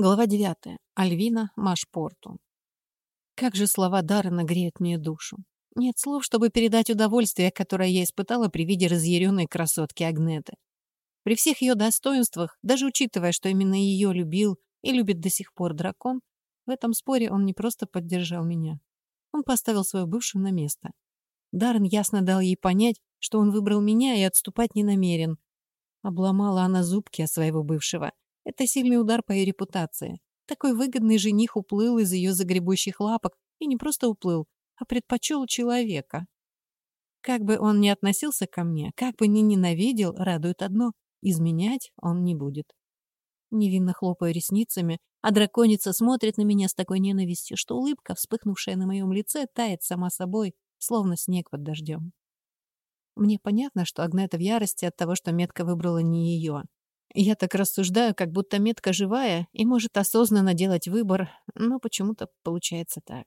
Глава 9. Альвина Машпорту. Как же слова Даррена греют мне душу. Нет слов, чтобы передать удовольствие, которое я испытала при виде разъяренной красотки Агнеты. При всех ее достоинствах, даже учитывая, что именно ее любил и любит до сих пор дракон, в этом споре он не просто поддержал меня. Он поставил свою бывшую на место. Даррен ясно дал ей понять, что он выбрал меня и отступать не намерен. Обломала она зубки о своего бывшего — это сильный удар по ее репутации. Такой выгодный жених уплыл из ее загребущих лапок и не просто уплыл, а предпочел человека. Как бы он ни относился ко мне, как бы ни ненавидел, радует одно — изменять он не будет. Невинно хлопая ресницами, а драконица смотрит на меня с такой ненавистью, что улыбка, вспыхнувшая на моем лице, тает сама собой, словно снег под дождем. Мне понятно, что Агнета в ярости от того, что метка выбрала не ее. Я так рассуждаю, как будто метка живая и может осознанно делать выбор, но почему-то получается так.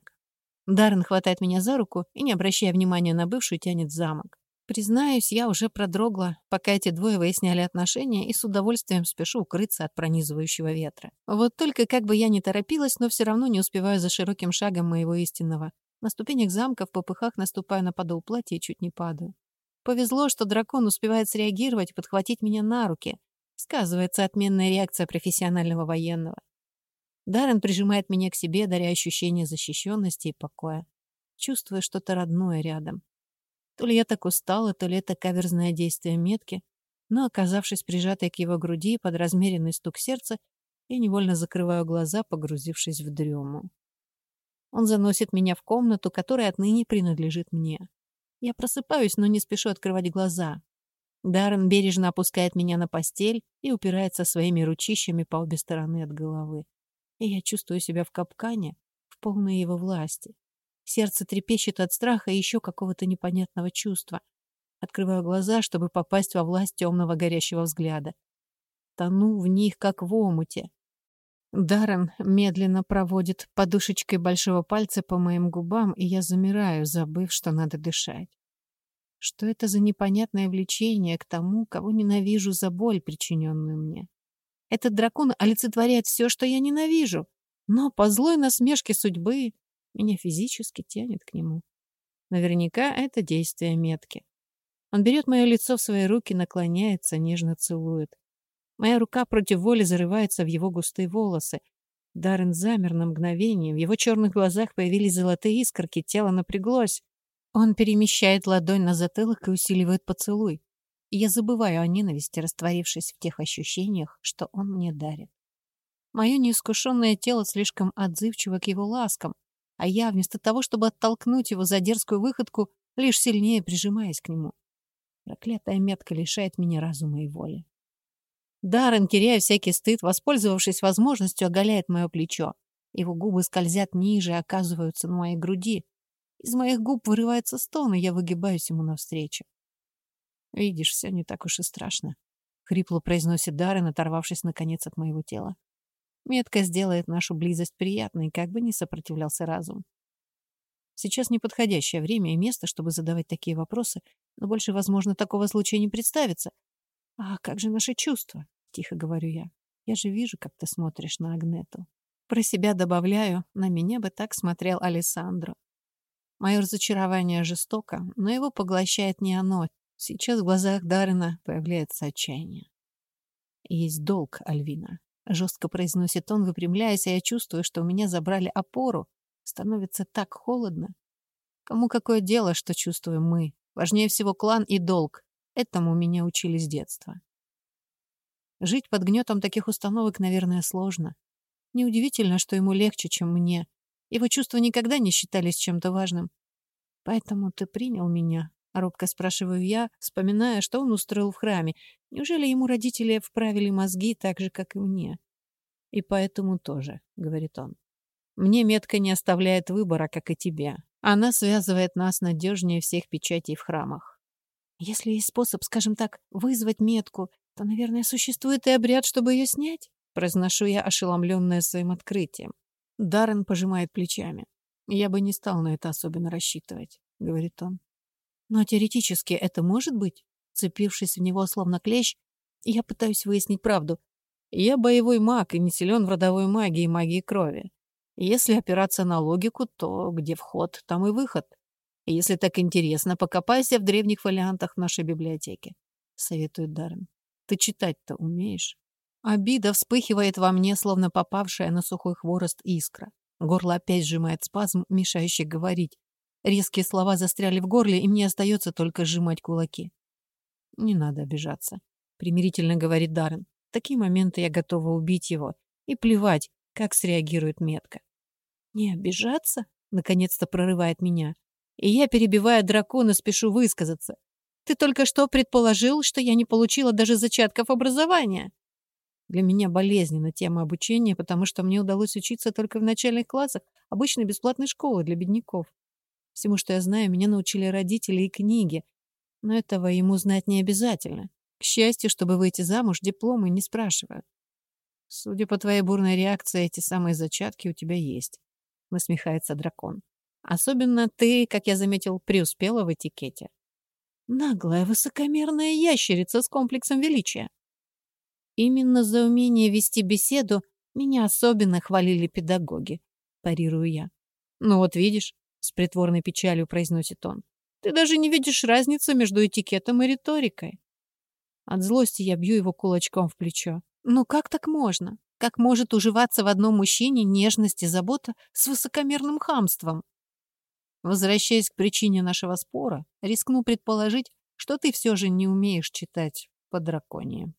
Даррен хватает меня за руку и, не обращая внимания на бывшую, тянет замок. Признаюсь, я уже продрогла, пока эти двое выясняли отношения, и с удовольствием спешу укрыться от пронизывающего ветра. Вот только как бы я ни торопилась, но все равно не успеваю за широким шагом моего истинного. На ступенях замка в попыхах наступаю на подол платья и чуть не падаю. Повезло, что дракон успевает среагировать и подхватить меня на руки, Сказывается отменная реакция профессионального военного. Даррен прижимает меня к себе, даря ощущение защищенности и покоя. Чувствую что-то родное рядом. То ли я так устала, то ли это каверзное действие метки, но, оказавшись прижатой к его груди под размеренный стук сердца, я невольно закрываю глаза, погрузившись в дрему. Он заносит меня в комнату, которая отныне принадлежит мне. Я просыпаюсь, но не спешу открывать глаза. Даррен бережно опускает меня на постель и упирается своими ручищами по обе стороны от головы. И я чувствую себя в капкане, в полной его власти. Сердце трепещет от страха и еще какого-то непонятного чувства. Открываю глаза, чтобы попасть во власть темного горящего взгляда. Тону в них, как в омуте. Даррен медленно проводит подушечкой большого пальца по моим губам, и я замираю, забыв, что надо дышать. Что это за непонятное влечение к тому, кого ненавижу за боль, причиненную мне? Этот дракон олицетворяет все, что я ненавижу, но по злой насмешке судьбы меня физически тянет к нему. Наверняка это действие метки. Он берет мое лицо в свои руки, наклоняется, нежно целует. Моя рука против воли зарывается в его густые волосы. Даррен замер на мгновение, в его черных глазах появились золотые искорки, тело напряглось. Он перемещает ладонь на затылок и усиливает поцелуй. Я забываю о ненависти, растворившись в тех ощущениях, что он мне дарит. Мое неискушенное тело слишком отзывчиво к его ласкам, а я, вместо того, чтобы оттолкнуть его за дерзкую выходку, лишь сильнее прижимаясь к нему. Проклятая метка лишает меня разума и воли. Даррен, теряя всякий стыд, воспользовавшись возможностью, оголяет мое плечо. Его губы скользят ниже и оказываются на моей груди. Из моих губ вырывается стон, и я выгибаюсь ему навстречу. «Видишь, все не так уж и страшно», — хрипло произносит Даррен, оторвавшись наконец от моего тела. Метка сделает нашу близость приятной, как бы ни сопротивлялся разум. Сейчас неподходящее время и место, чтобы задавать такие вопросы, но больше, возможно, такого случая не представится. «А как же наши чувства?» — тихо говорю я. «Я же вижу, как ты смотришь на Агнету». Про себя добавляю, на меня бы так смотрел Алессандро. Мое разочарование жестоко, но его поглощает не оно. Сейчас в глазах Даррена появляется отчаяние. «Есть долг, Альвина», — жестко произносит он, выпрямляясь, а я чувствую, что у меня забрали опору. Становится так холодно. Кому какое дело, что чувствуем мы? Важнее всего клан и долг. Этому меня учили с детства. Жить под гнетом таких установок, наверное, сложно. Неудивительно, что ему легче, чем мне. Его чувства никогда не считались чем-то важным. «Поэтому ты принял меня?» — робко спрашиваю я, вспоминая, что он устроил в храме. Неужели ему родители вправили мозги так же, как и мне? «И поэтому тоже», — говорит он. «Мне метка не оставляет выбора, как и тебе. Она связывает нас надежнее всех печатей в храмах». «Если есть способ, скажем так, вызвать метку, то, наверное, существует и обряд, чтобы ее снять?» Произношу я, ошеломленная своим открытием. Даррен пожимает плечами. «Я бы не стал на это особенно рассчитывать», — говорит он. «Но теоретически это может быть?» Цепившись в него словно клещ, я пытаюсь выяснить правду. Я боевой маг и не силен в родовой магии и магии крови. Если опираться на логику, то где вход, там и выход. Если так интересно, покопайся в древних фолиантах в нашей библиотеке, — советует Даррен. Ты читать-то умеешь? Обида вспыхивает во мне, словно попавшая на сухой хворост искра. Горло опять сжимает спазм, мешающий говорить. Резкие слова застряли в горле, и мне остается только сжимать кулаки. «Не надо обижаться», — примирительно говорит Даррен. В такие моменты я готова убить его. И плевать, как среагирует метка. «Не обижаться?» — наконец-то прорывает меня. И я, перебивая дракона, спешу высказаться. «Ты только что предположил, что я не получила даже зачатков образования?» Для меня болезненна тема обучения, потому что мне удалось учиться только в начальных классах обычной бесплатной школы для бедняков. Всему, что я знаю, меня научили родители и книги, но этого ему знать не обязательно. К счастью, чтобы выйти замуж, дипломы не спрашивают. Судя по твоей бурной реакции, эти самые зачатки у тебя есть. Насмехается дракон. Особенно ты, как я заметил, преуспела в этикете. Наглая, высокомерная ящерица с комплексом величия. Именно за умение вести беседу меня особенно хвалили педагоги, парирую я. Ну вот видишь, с притворной печалью произносит он. Ты даже не видишь разницы между этикетом и риторикой. От злости я бью его кулачком в плечо. Ну как так можно? Как может уживаться в одном мужчине нежность и забота с высокомерным хамством? Возвращаясь к причине нашего спора, рискну предположить, что ты все же не умеешь читать по драконии.